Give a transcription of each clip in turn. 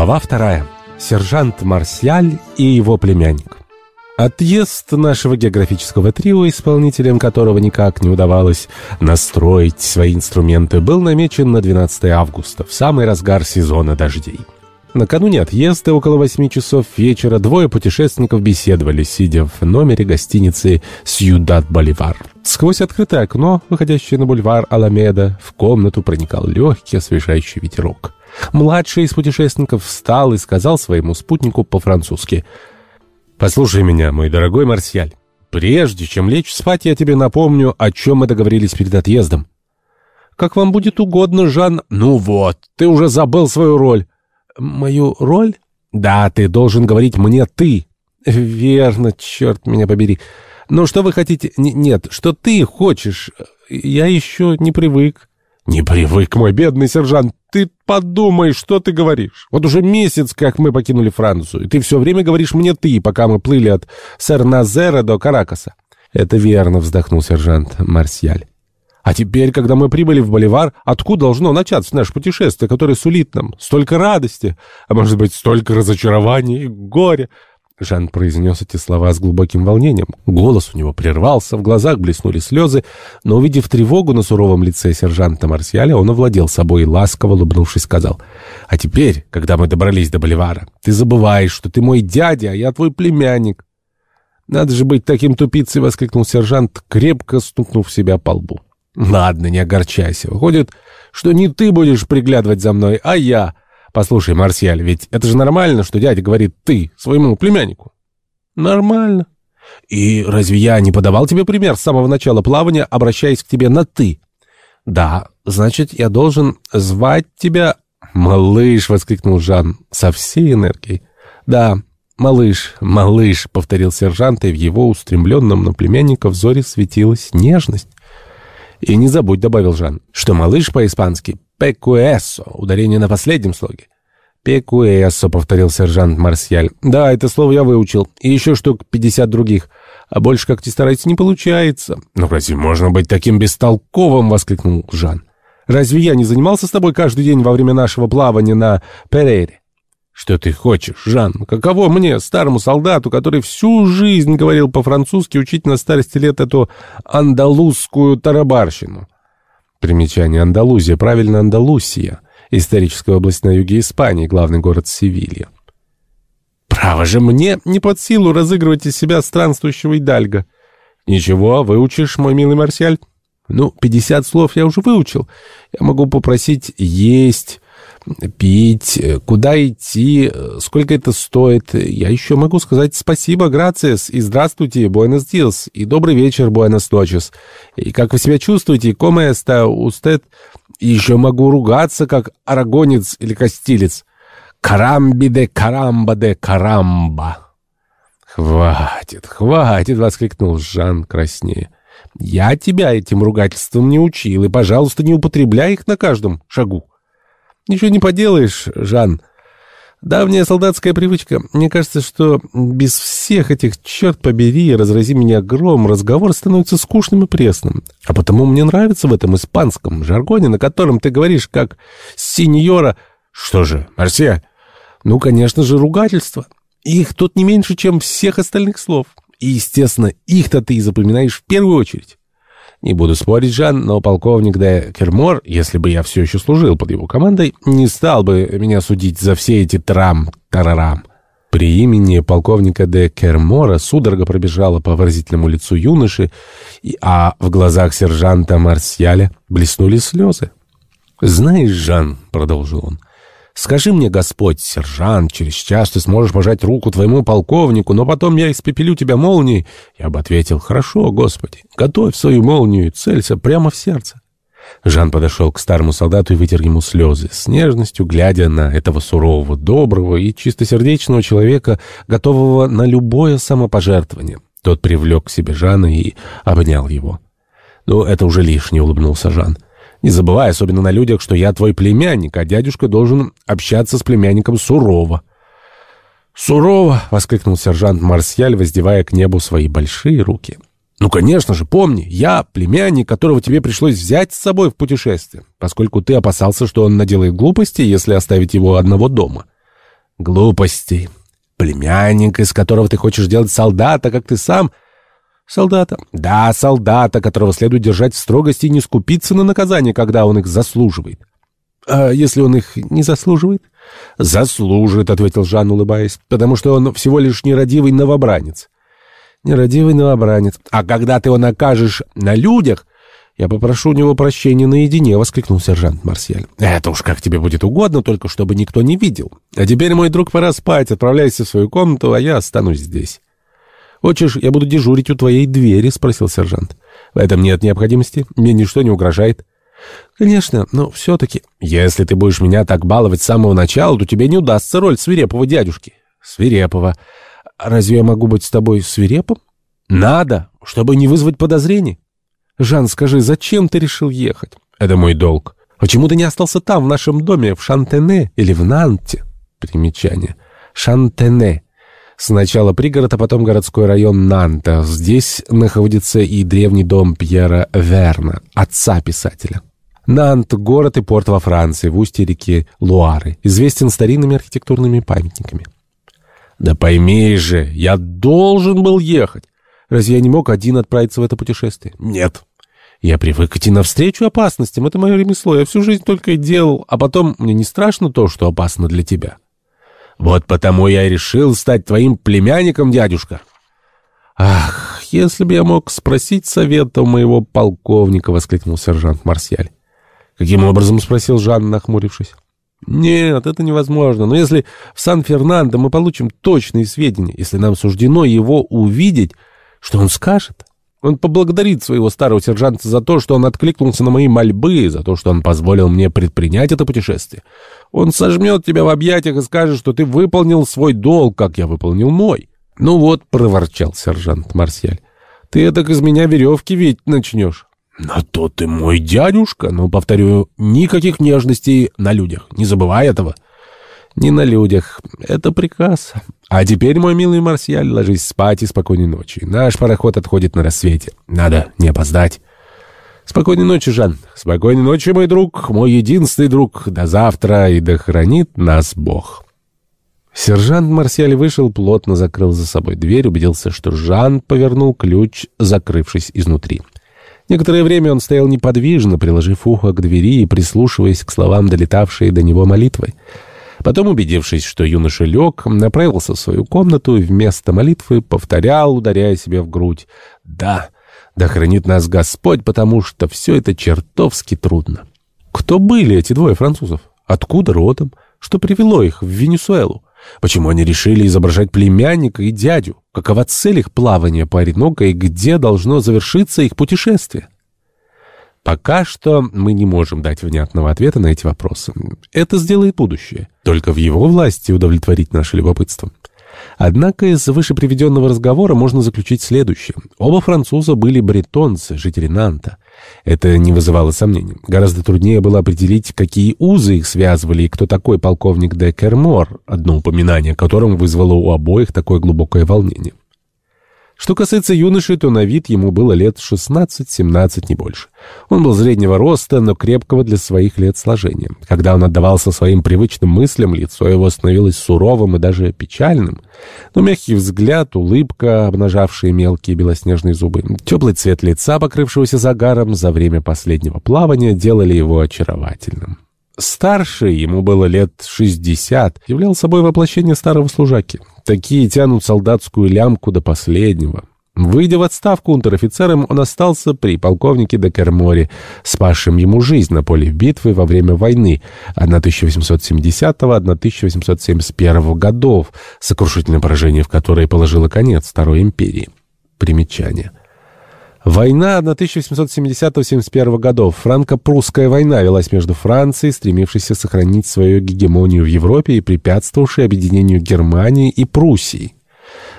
Глава вторая. Сержант Марсиаль и его племянник. Отъезд нашего географического трио, исполнителем которого никак не удавалось настроить свои инструменты, был намечен на 12 августа, в самый разгар сезона дождей. Накануне отъезда, около восьми часов вечера, двое путешественников беседовали, сидя в номере гостиницы «Сьюдад Боливар». Сквозь открытое окно, выходящее на бульвар Аламеда, в комнату проникал легкий освежающий ветерок. Младший из путешественников встал и сказал своему спутнику по-французски «Послушай меня, мой дорогой Марсиаль. Прежде чем лечь спать, я тебе напомню, о чем мы договорились перед отъездом». «Как вам будет угодно, Жан...» «Ну вот, ты уже забыл свою роль». «Мою роль?» «Да, ты должен говорить мне «ты». «Верно, черт меня побери. Но что вы хотите...» Н «Нет, что ты хочешь. Я еще не привык». «Не привык, мой бедный сержант. Ты подумай, что ты говоришь. Вот уже месяц, как мы покинули Францию, и ты все время говоришь мне «ты», пока мы плыли от Сер-Назера до Каракаса». «Это верно», — вздохнул сержант Марсиаль. А теперь, когда мы прибыли в Боливар, откуда должно начаться наше путешествие, которое сулит нам столько радости, а может быть, столько разочарований и горя? Жан произнес эти слова с глубоким волнением. Голос у него прервался, в глазах блеснули слезы, но, увидев тревогу на суровом лице сержанта Марсиаля, он овладел собой и, ласково улыбнувшись, сказал, «А теперь, когда мы добрались до Боливара, ты забываешь, что ты мой дядя, а я твой племянник». «Надо же быть таким тупицей!» — воскликнул сержант, крепко стукнув себя по лбу. «Ладно, не огорчайся. Выходит, что не ты будешь приглядывать за мной, а я. Послушай, Марсиаль, ведь это же нормально, что дядя говорит «ты» своему племяннику?» «Нормально. И разве я не подавал тебе пример с самого начала плавания, обращаясь к тебе на «ты»?» «Да, значит, я должен звать тебя...» «Малыш!» — воскликнул Жан со всей энергией. «Да, малыш, малыш!» — повторил сержант, и в его устремленном на племянника взоре светилась нежность. «И не забудь», — добавил Жан, — «что малыш по-испански «пекуэссо», ударение на последнем слоге. «Пекуэссо», — повторил сержант Марсиаль. «Да, это слово я выучил. И еще штук пятьдесят других. А больше, как ты стараетесь, не получается». «Ну разве можно быть таким бестолковым?» — воскликнул Жан. «Разве я не занимался с тобой каждый день во время нашего плавания на Перейре?» «Что ты хочешь, Жан? Каково мне, старому солдату, который всю жизнь говорил по-французски, учить на старости лет эту андалузскую тарабарщину?» Примечание Андалузия, правильно Андалусия, историческая область на юге Испании, главный город Севилья. «Право же мне не под силу разыгрывать из себя странствующего идальга». «Ничего, выучишь, мой милый Марсиаль?» «Ну, пятьдесят слов я уже выучил. Я могу попросить есть, пить, э, куда идти, э, сколько это стоит. Я еще могу сказать спасибо, грациес, и здравствуйте, буэнос диас, и добрый вечер, буэнос ночес. И как вы себя чувствуете, коме эста устед? И еще могу ругаться, как арагонец или костилец. Карамби де карамба де карамба. «Хватит, хватит!» — воскликнул Жан краснее. «Я тебя этим ругательством не учил, и, пожалуйста, не употребляй их на каждом шагу». Ничего не поделаешь, Жан. Давняя солдатская привычка. Мне кажется, что без всех этих, черт побери, разрази меня гром, разговор становится скучным и пресным. А потому мне нравится в этом испанском жаргоне, на котором ты говоришь как «синьора». Что же, Марсия? Ну, конечно же, ругательство. Их тут не меньше, чем всех остальных слов. И, естественно, их-то ты и запоминаешь в первую очередь. Не буду спорить, Жан, но полковник де Кермор, если бы я все еще служил под его командой, не стал бы меня судить за все эти трам-тарарам. При имени полковника де Кермора судорога пробежала по выразительному лицу юноши, а в глазах сержанта Марсиаля блеснули слезы. «Знаешь, Жан», — продолжил он, — Скажи мне, Господь, сержант, через час ты сможешь пожать руку твоему полковнику, но потом я испепелю тебя молнией. Я бы ответил, хорошо, Господи, готовь свою молнию и целься прямо в сердце. Жан подошел к старому солдату и вытер ему слезы, с нежностью глядя на этого сурового, доброго и чистосердечного человека, готового на любое самопожертвование. Тот привлек к себе Жана и обнял его. «Ну, это уже лишнее», — улыбнулся Жан. Не забывай, особенно на людях, что я твой племянник, а дядюшка должен общаться с племянником сурово. «Сурово!» — воскликнул сержант Марсиаль, воздевая к небу свои большие руки. «Ну, конечно же, помни, я племянник, которого тебе пришлось взять с собой в путешествие, поскольку ты опасался, что он наделает глупости, если оставить его одного дома. Глупости. Племянник, из которого ты хочешь делать солдата, как ты сам. Солдата? Да, солдата, которого следует держать в строгости и не скупиться на наказание, когда он их заслуживает. А если он их не заслуживает? Заслужит, ответил Жан, улыбаясь, потому что он всего лишь нерадивый новобранец. Нерадивый новобранец. А когда ты его накажешь на людях, «Я попрошу у него прощения наедине», — воскликнул сержант Марсиаль. «Это уж как тебе будет угодно, только чтобы никто не видел. А теперь, мой друг, пора спать. Отправляйся в свою комнату, а я останусь здесь». «Хочешь, я буду дежурить у твоей двери?» — спросил сержант. «В этом нет необходимости. Мне ничто не угрожает». «Конечно, но все-таки...» «Если ты будешь меня так баловать с самого начала, то тебе не удастся роль свирепого дядюшки». «Свирепого. Разве я могу быть с тобой свирепым?» «Надо, чтобы не вызвать подозрений». «Жан, скажи, зачем ты решил ехать?» «Это мой долг». «Почему ты не остался там, в нашем доме, в Шантене или в Нанте?» Примечание. Шантене. Сначала пригород, а потом городской район Нанта. Здесь находится и древний дом Пьера Верна, отца писателя. Нант — город и порт во Франции, в устье реки Луары, известен старинными архитектурными памятниками. «Да пойми же, я должен был ехать. Разве я не мог один отправиться в это путешествие?» «Нет». Я привык идти навстречу опасностям. Это мое ремесло. Я всю жизнь только и делал. А потом мне не страшно то, что опасно для тебя. Вот потому я и решил стать твоим племянником, дядюшка. Ах, если бы я мог спросить совета у моего полковника, воскликнул сержант Марсиаль. Каким образом, спросил Жан, нахмурившись. Нет, это невозможно. Но если в Сан-Фернандо мы получим точные сведения, если нам суждено его увидеть, что он скажет? Он поблагодарит своего старого сержанта за то, что он откликнулся на мои мольбы, за то, что он позволил мне предпринять это путешествие. Он сожмет тебя в объятиях и скажет, что ты выполнил свой долг, как я выполнил мой. Ну вот, — проворчал сержант Марсиаль, — ты так из меня веревки ведь начнешь. На то ты мой дядюшка, но, повторю, никаких нежностей на людях, не забывай этого. Не на людях, это приказ. А теперь, мой милый Марсиаль, ложись спать и спокойной ночи. Наш пароход отходит на рассвете. Надо не опоздать. Спокойной ночи, Жан. Спокойной ночи, мой друг, мой единственный друг. До завтра и да хранит нас Бог. Сержант Марсиаль вышел, плотно закрыл за собой дверь, убедился, что Жан повернул ключ, закрывшись изнутри. Некоторое время он стоял неподвижно, приложив ухо к двери и прислушиваясь к словам, долетавшей до него молитвой. Потом, убедившись, что юноша лег, направился в свою комнату и вместо молитвы повторял, ударяя себя в грудь. «Да, да хранит нас Господь, потому что все это чертовски трудно». Кто были эти двое французов? Откуда родом? Что привело их в Венесуэлу? Почему они решили изображать племянника и дядю? Какова цель их плавания по Ореноко и где должно завершиться их путешествие? Пока что мы не можем дать внятного ответа на эти вопросы. Это сделает будущее. Только в его власти удовлетворить наше любопытство. Однако из вышеприведенного разговора можно заключить следующее. Оба француза были бретонцы, жители Нанта. Это не вызывало сомнений. Гораздо труднее было определить, какие узы их связывали и кто такой полковник де Кермор, одно упоминание о котором вызвало у обоих такое глубокое волнение. Что касается юноши, то на вид ему было лет 16-17, не больше. Он был среднего роста, но крепкого для своих лет сложения. Когда он отдавался своим привычным мыслям, лицо его становилось суровым и даже печальным. Но мягкий взгляд, улыбка, обнажавшие мелкие белоснежные зубы, теплый цвет лица, покрывшегося загаром за время последнего плавания, делали его очаровательным. Старший, ему было лет шестьдесят, являл собой воплощение старого служаки. Такие тянут солдатскую лямку до последнего. Выйдя в отставку унтер-офицером, он остался при полковнике де Керморе, спасшем ему жизнь на поле битвы во время войны 1870-1871 годов, сокрушительное поражение в которой положило конец Второй империи. Примечание. Война 1870-71 годов. Франко-прусская война велась между Францией, стремившейся сохранить свою гегемонию в Европе и препятствовавшей объединению Германии и Пруссии.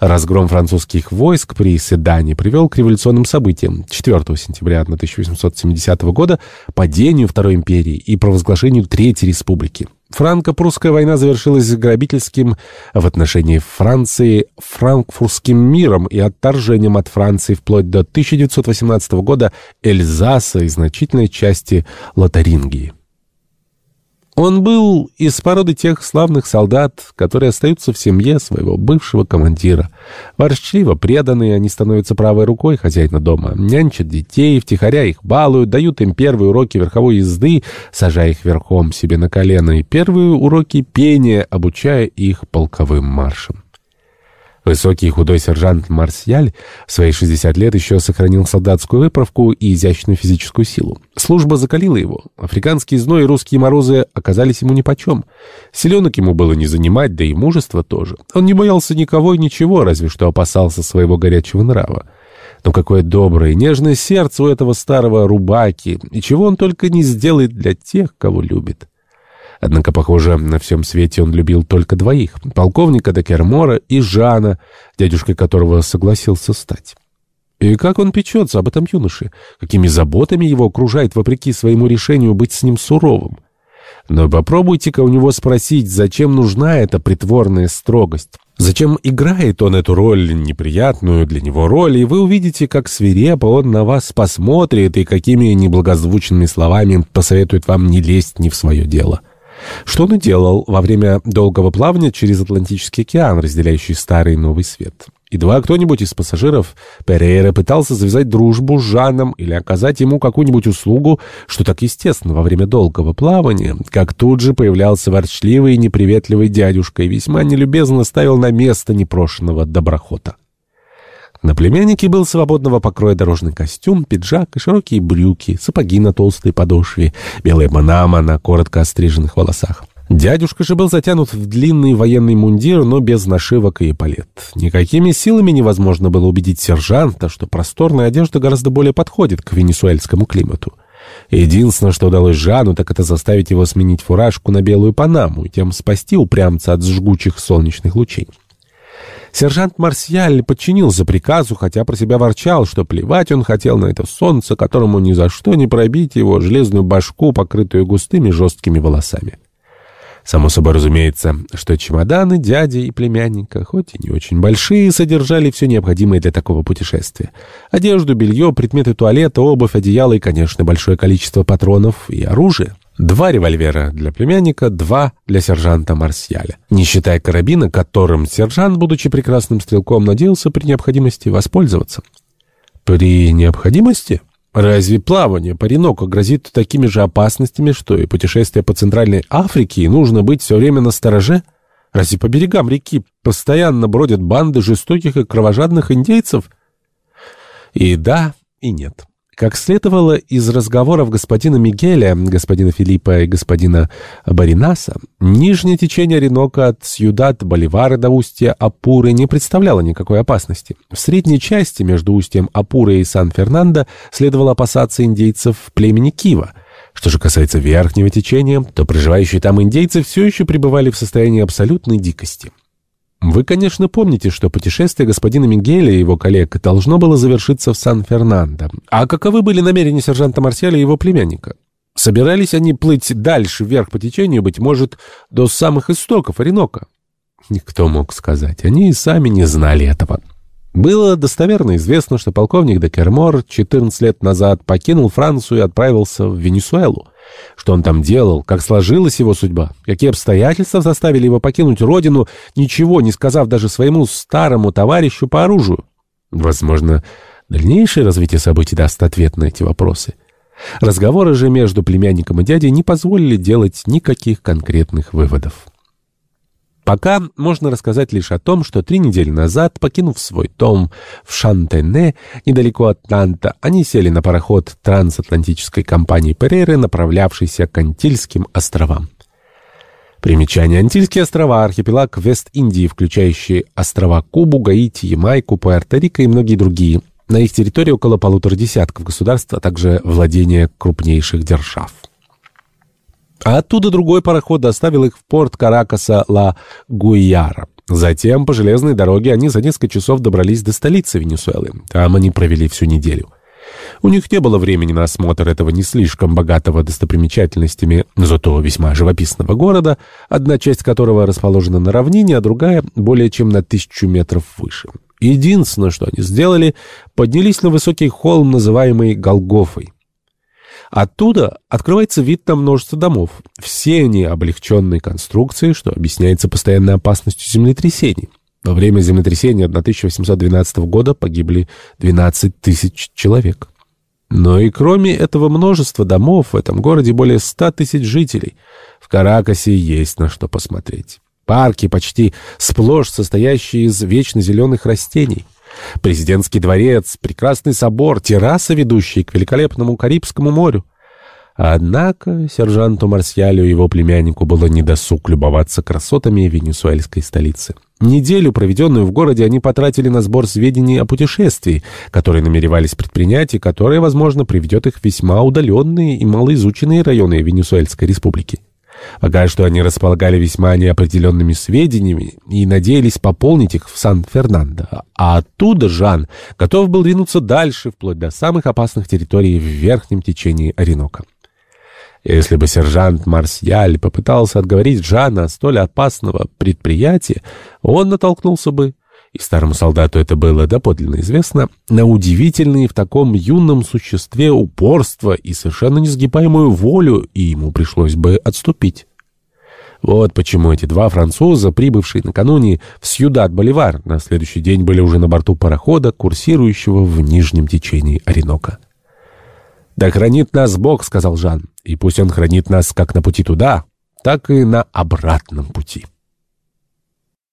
Разгром французских войск при Седане привел к революционным событиям 4 сентября 1870 года, падению Второй империи и провозглашению Третьей республики. Франко-прусская война завершилась грабительским в отношении Франции франкфуртским миром и отторжением от Франции вплоть до 1918 года Эльзаса и значительной части Лотарингии. Он был из породы тех славных солдат, которые остаются в семье своего бывшего командира. Ворчливо преданные, они становятся правой рукой хозяина дома, нянчат детей, втихаря их балуют, дают им первые уроки верховой езды, сажая их верхом себе на колено, и первые уроки пения, обучая их полковым маршам. Высокий и худой сержант Марсиаль в свои 60 лет еще сохранил солдатскую выправку и изящную физическую силу. Служба закалила его. Африканские зной и русские морозы оказались ему нипочем. Селенок ему было не занимать, да и мужество тоже. Он не боялся никого и ничего, разве что опасался своего горячего нрава. Но какое доброе и нежное сердце у этого старого рубаки, и чего он только не сделает для тех, кого любит. Однако, похоже, на всем свете он любил только двоих — полковника Декермора и Жана, дядюшкой которого согласился стать. И как он печется об этом юноше, какими заботами его окружает вопреки своему решению быть с ним суровым. Но попробуйте-ка у него спросить, зачем нужна эта притворная строгость. Зачем играет он эту роль, неприятную для него роль, и вы увидите, как свирепо он на вас посмотрит и какими неблагозвучными словами посоветует вам не лезть ни в свое дело. Что он и делал во время долгого плавания через Атлантический океан, разделяющий Старый и Новый Свет. Едва кто-нибудь из пассажиров Перейра пытался завязать дружбу с Жаном или оказать ему какую-нибудь услугу, что так естественно во время долгого плавания, как тут же появлялся ворчливый и неприветливый дядюшка и весьма нелюбезно ставил на место непрошенного доброхота. На племяннике был свободного покроя дорожный костюм, пиджак и широкие брюки, сапоги на толстой подошве, белая манама на коротко остриженных волосах. Дядюшка же был затянут в длинный военный мундир, но без нашивок и эполет. Никакими силами невозможно было убедить сержанта, что просторная одежда гораздо более подходит к венесуэльскому климату. Единственное, что удалось Жану, так это заставить его сменить фуражку на белую панаму и тем спасти упрямца от жгучих солнечных лучей. Сержант Марсиаль подчинился приказу, хотя про себя ворчал, что плевать он хотел на это солнце, которому ни за что не пробить его железную башку, покрытую густыми жесткими волосами. Само собой разумеется, что чемоданы дяди и племянника, хоть и не очень большие, содержали все необходимое для такого путешествия. Одежду, белье, предметы туалета, обувь, одеяло и, конечно, большое количество патронов и оружия. Два револьвера для племянника, два для сержанта Марсиаля. Не считая карабина, которым сержант, будучи прекрасным стрелком, надеялся при необходимости воспользоваться. При необходимости? Разве плавание по Реноко грозит такими же опасностями, что и путешествие по Центральной Африке, и нужно быть все время на стороже? Разве по берегам реки постоянно бродят банды жестоких и кровожадных индейцев? И да, и нет. Как следовало из разговоров господина Мигеля, господина Филиппа и господина Баринаса, нижнее течение Ренока от Сьюдат Боливара до устья Апуры не представляло никакой опасности. В средней части между устьем Апуры и Сан-Фернандо следовало опасаться индейцев племени Кива. Что же касается верхнего течения, то проживающие там индейцы все еще пребывали в состоянии абсолютной дикости. Вы, конечно, помните, что путешествие господина Мигеля и его коллег должно было завершиться в Сан-Фернандо. А каковы были намерения сержанта Марсиаля и его племянника? Собирались они плыть дальше вверх по течению, быть может, до самых истоков Оренока? Никто мог сказать. Они и сами не знали этого. Было достоверно известно, что полковник Декермор 14 лет назад покинул Францию и отправился в Венесуэлу. Что он там делал, как сложилась его судьба, какие обстоятельства заставили его покинуть родину, ничего не сказав даже своему старому товарищу по оружию. Возможно, дальнейшее развитие событий даст ответ на эти вопросы. Разговоры же между племянником и дядей не позволили делать никаких конкретных выводов. Пока можно рассказать лишь о том, что три недели назад, покинув свой дом в Шантене, недалеко от Нанта, они сели на пароход трансатлантической компании Перейры, направлявшейся к Антильским островам. Примечание. Антильские острова – архипелаг Вест-Индии, включающий острова Кубу, Гаити, Ямайку, Пуэрто-Рико и многие другие. На их территории около полутора десятков государств, а также владения крупнейших держав. А оттуда другой пароход доставил их в порт Каракаса Ла Гуяра. Затем по железной дороге они за несколько часов добрались до столицы Венесуэлы. Там они провели всю неделю. У них не было времени на осмотр этого не слишком богатого достопримечательностями, зато весьма живописного города, одна часть которого расположена на равнине, а другая более чем на тысячу метров выше. Единственное, что они сделали, поднялись на высокий холм, называемый Голгофой. Оттуда открывается вид на множество домов. Все они облегченные конструкции, что объясняется постоянной опасностью землетрясений. Во время землетрясения 1812 года погибли 12 тысяч человек. Но и кроме этого множества домов в этом городе более 100 тысяч жителей. В Каракасе есть на что посмотреть. Парки почти сплошь состоящие из вечно зеленых растений. Президентский дворец, прекрасный собор, терраса, ведущая к великолепному Карибскому морю. Однако сержанту Марсиалю и его племяннику было недосуг любоваться красотами венесуэльской столицы. Неделю, проведенную в городе, они потратили на сбор сведений о путешествии, которые намеревались предпринять и которое, возможно, приведет их в весьма удаленные и малоизученные районы Венесуэльской республики. Пока что они располагали весьма неопределенными сведениями и надеялись пополнить их в Сан-Фернандо. А оттуда Жан готов был двинуться дальше, вплоть до самых опасных территорий в верхнем течении Оренока. Если бы сержант Марсиаль попытался отговорить Жана от столь опасного предприятия, он натолкнулся бы, и старому солдату это было доподлинно известно, на удивительные в таком юном существе упорство и совершенно несгибаемую волю, и ему пришлось бы отступить. Вот почему эти два француза, прибывшие накануне в Сьюдад-Боливар, на следующий день были уже на борту парохода, курсирующего в нижнем течении Оренока. «Да хранит нас Бог», — сказал Жан, — «и пусть Он хранит нас как на пути туда, так и на обратном пути».